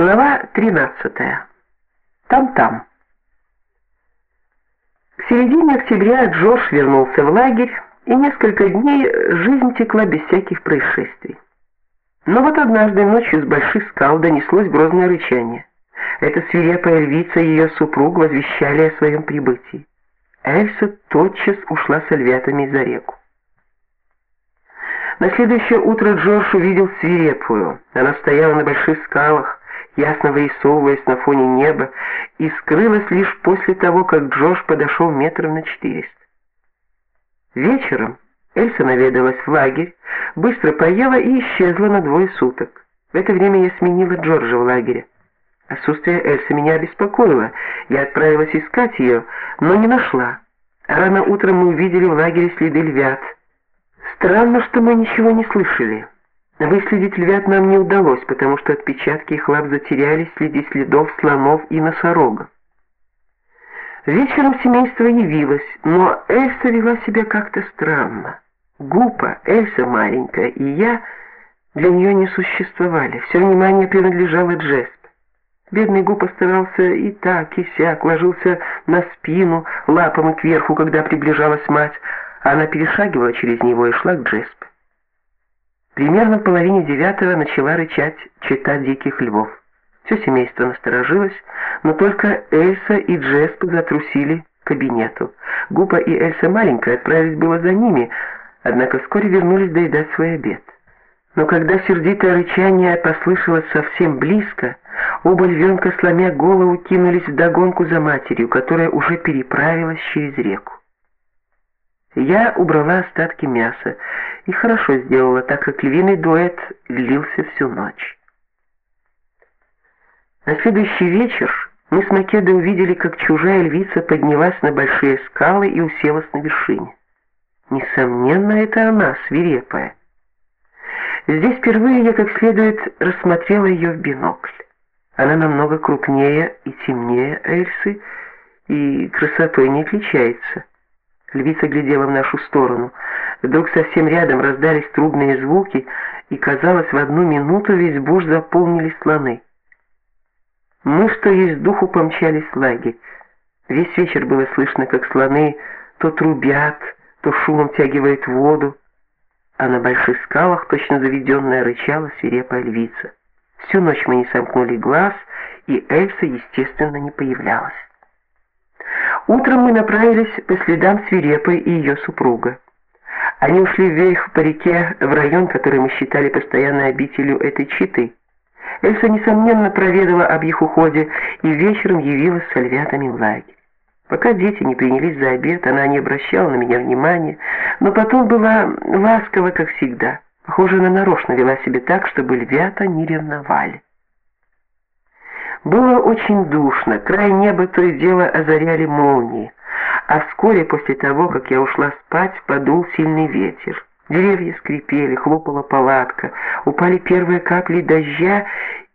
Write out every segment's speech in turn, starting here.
Глава 13. Там-там. К середине октября Джош вернулся в лагерь, и несколько дней жизнь текла без всяких происшествий. Но вот однажды ночью с больших скал донеслось грозное рычание. Эта свирепая львица и ее супруг возвещали о своем прибытии. Эльса тотчас ушла с львятами за реку. На следующее утро Джордж увидел свирепую. Она стояла на больших скалах, ясно вырисовываясь на фоне неба, и скрылась лишь после того, как Джордж подошел метров на четыреста. Вечером Эльса наведалась в лагерь, быстро поела и исчезла на двое суток. В это время я сменила Джорджа в лагере. Отсутствие Эльсы меня обеспокоило. Я отправилась искать ее, но не нашла. Рано утром мы увидели в лагере следы львят. Странно, что мы ничего не слышали. Выследить львят нам не удалось, потому что отпечатки их лап затерялись среди следов слонов и носорогов. Вечером семейство явилось, но Эльса вела себя как-то странно. Гупа, Эльса маленькая и я для нее не существовали. Все внимание принадлежало Джесп. Бедный Гупа старался и так, и сяк, ложился на спину, лапами кверху, когда приближалась мать, она перешагивала через него и шла к Джеспе. Примерно в половине девятого начала рычать чета диких львов. Все семейство насторожилось, но только Эльса и Джесп затрусили к кабинету. Гупа и Эльса маленькая отправились было за ними, однако вскоре вернулись доедать свой обед. Но когда сердитое рычание послышалось совсем близко, оба львенка, сломя голову, кинулись в догонку за матерью, которая уже переправилась через реку. Я убрала остатки мяса и хорошо сделала, так как львиный дуэт длился всю ночь. На следующий вечер мы с Македой увидели, как чужая львица поднялась на большие скалы и уселась на вершине. Несомненно, это она, свирепая. Здесь впервые я как следует рассмотрела ее в бинокль. Она намного крупнее и темнее Эльсы, и красотой не отличается. Львица глядела в нашу сторону. Вдруг совсем рядом раздались трубные звуки, и, казалось, в одну минуту весь буш заполнили слоны. Мы, что есть духу, помчались в лагерь. Весь вечер было слышно, как слоны то трубят, то шумом тягивают воду, а на больших скалах, точно заведенная, рычала свирепая львица. Всю ночь мы не сомкнули глаз, и Эльса, естественно, не появлялась. Утром мы направились по следам свирепой и ее супруга. Они ушли вверх по реке в район, который мы считали постоянной обителью этой читы. Эльса несомненно проведала об их уходе и вечером явилась с львятами в лагерь. Пока дети не принялись за обед, она не обращала на меня внимания, но потом была ласкова, как всегда. Похоже, она нарочно вела себя так, чтобы львята не ревновали. Было очень душно, край неба то и дело озаряли молнии, а вскоре после того, как я ушла спать, подул сильный ветер. Деревья скрипели, хлопала палатка, упали первые капли дождя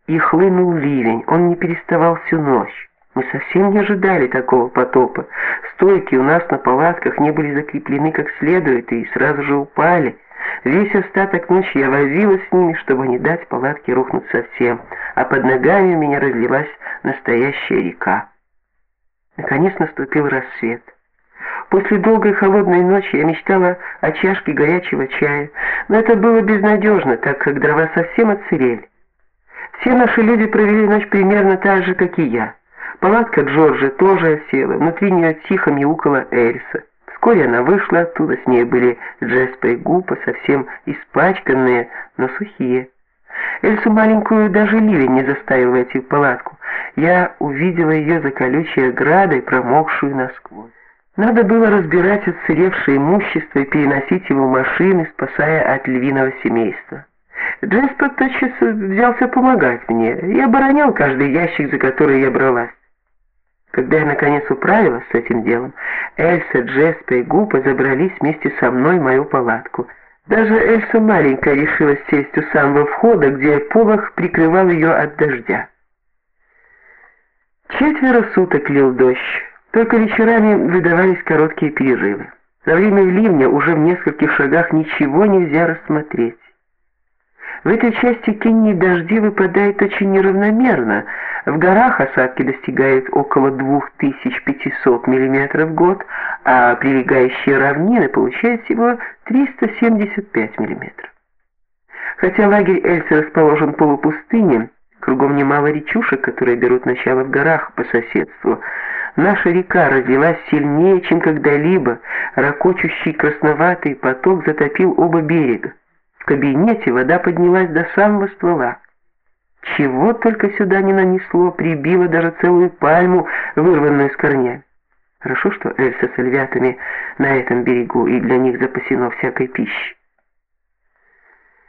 и хлынул ливень. Он не переставал всю ночь. Мы совсем не ожидали такого потопа. Стойки у нас на палатках не были закреплены как следует и сразу же упали. Весь остаток ночи я возилась с ними, чтобы не дать палатке рухнуть совсем, а под ногами у меня разлилась настоящая река. Наконец наступил рассвет. После долгой холодной ночи я мечтала о чашке горячего чая, но это было безнадежно, так как дрова совсем отсырели. Все наши люди провели ночь примерно так же, как и я. Палатка Джорджа тоже осела, внутри нее тихо мяукала Эльса. Вскоре она вышла оттуда, с ней были Джеспа и Гупа, совсем испачканные, но сухие. Эльсу маленькую даже ливень не заставил войти в палатку. Я увидела ее за колючей оградой, промокшую насквозь. Надо было разбирать отсыревшее имущество и переносить его в машины, спасая от львиного семейства. Джеспа тотчас взялся помогать мне и оборонял каждый ящик, за который я бралась. Когда я наконец управилась с этим делом, Эльса, Джеспа и Гупа забрались вместе со мной в мою палатку. Даже Эльса маленькая решилась сесть у самого входа, где полог прикрывал ее от дождя. Четверо суток лил дождь, только вечерами выдавались короткие перерывы. За время ливня уже в нескольких шагах ничего нельзя рассмотреть. В этой части Кении дожди выпадают очень неравномерно. В горах осадки достигают около 2500 мм в год, а прилегающие равнины получают всего 375 мм. Хотя лагерь Эльса расположен в полупустыне, кругом немало речушек, которые берут начало в горах по соседству. Наша река разлилась сильнее, чем когда-либо, ракочущий красноватый поток затопил оба берега. В кабинете вода поднялась до самого ствола. Чего только сюда не нанесло, прибило даже целую пальму, вырванную с корнями. Хорошо, что Эльса с львятами на этом берегу, и для них запасено всякой пищей.